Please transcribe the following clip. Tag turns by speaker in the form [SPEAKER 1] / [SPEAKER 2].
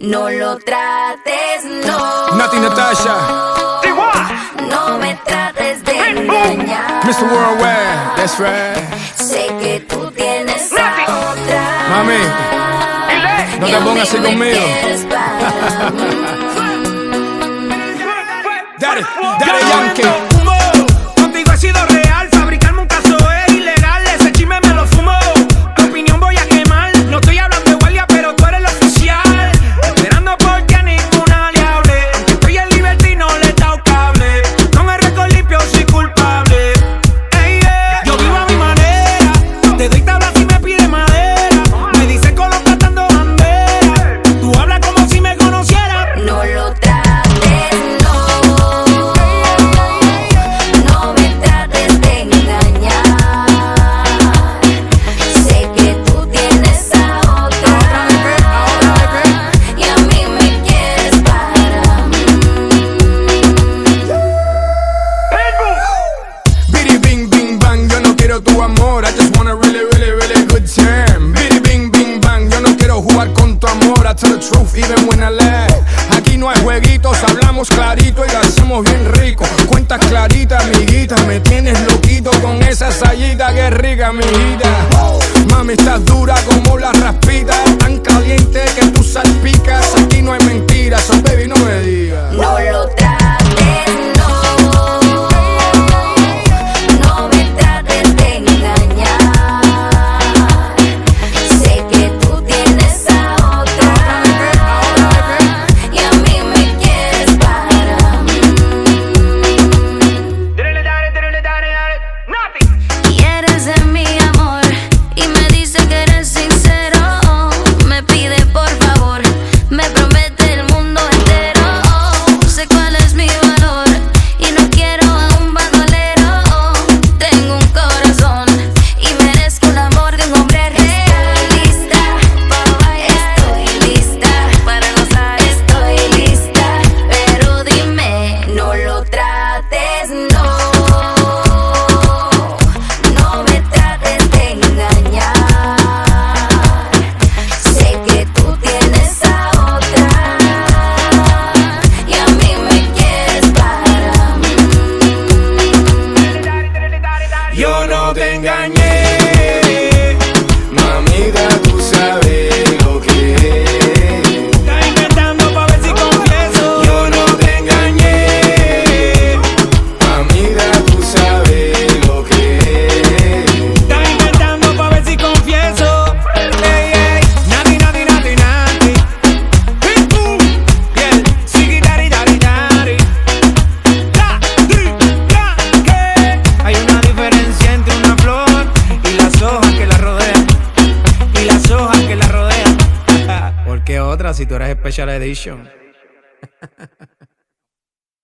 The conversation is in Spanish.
[SPEAKER 1] No lo trates, no.
[SPEAKER 2] Nati Natasha.
[SPEAKER 1] No me trates de engañar.
[SPEAKER 2] Mr. Worldwide, that's right.
[SPEAKER 1] Sé que tú tienes otra.
[SPEAKER 2] Mami, no te pongas así conmigo. Daddy, Daddy Yankee.
[SPEAKER 3] Contigo he sido
[SPEAKER 2] quiero tu amor. I just want a really, really, really good time. Bidi bing bing bang, yo no quiero jugar con tu amor. I tell the truth even when I lie. Aquí no hay jueguitos, hablamos clarito y lo hacemos bien rico. Cuentas claritas, amiguita, me tienes loquito con esa sayita que rica, mi vida. Mami, estás dura como la raspita, tan caliente que tú salpicas.
[SPEAKER 3] otra si tú eres Special Edition.